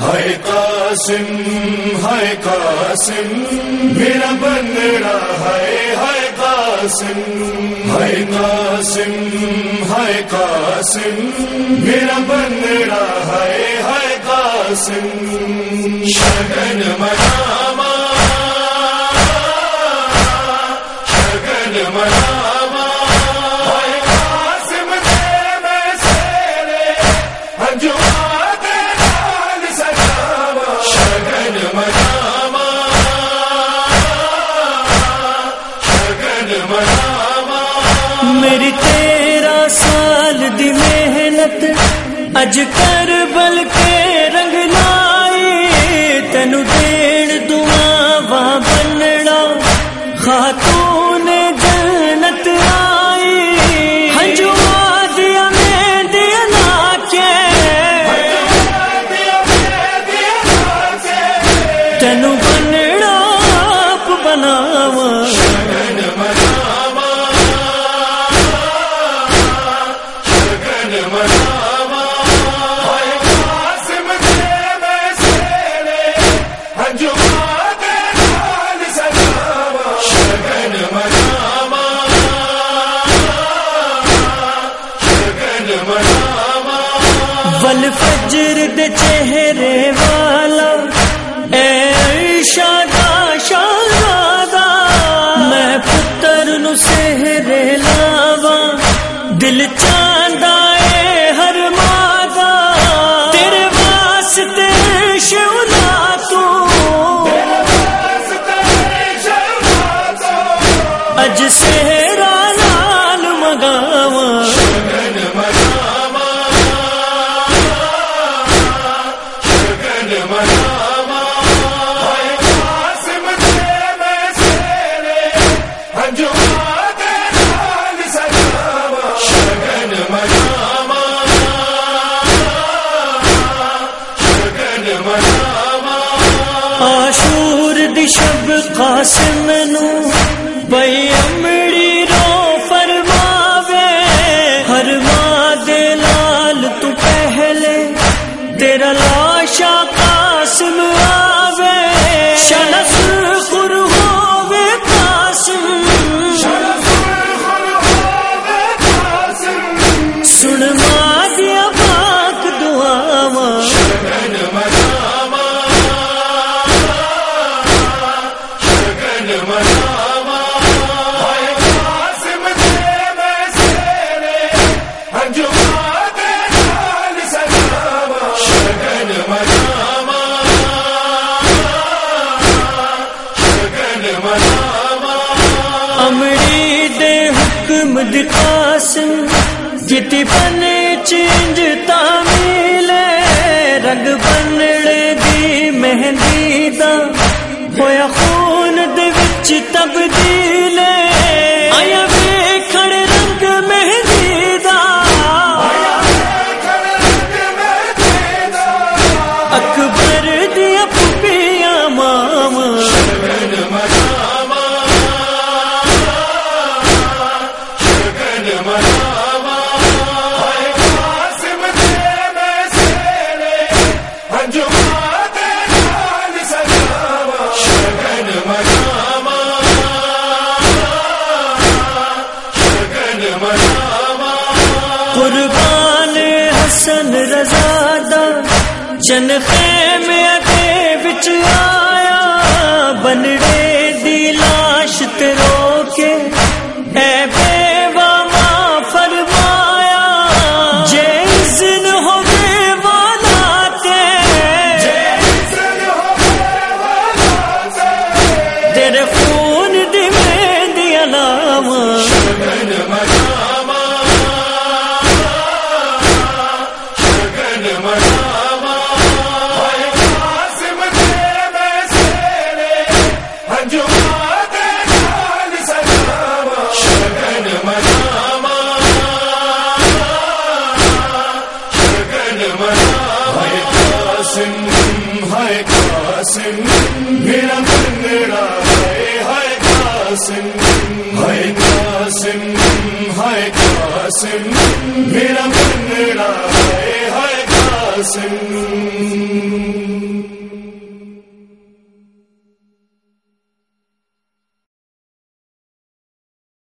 ہائے قاسم ہائے قاسم، میرا بن رہا ہے، ہائے قاسم ہائے قاسم ہائے قاسم، میرا بن رہا ہے، ہائے قاسم شگن منا میری تیرا سال دی محنت۔ اج کر بل کے رنگ لائی تینو دے ول فجر دے چہرے والا، اے شادا شادا میں پتر نو سہرے لاوا دل چار آشور دشب قاسم نو۔ محمد قاسم جتی پنے چینج قربان حسن رضا چن جن خیمے بچ آیا بنڑے قاسم ہائے قاسم ہائے قاسم میرا بندہ ہے ہائے قاسم۔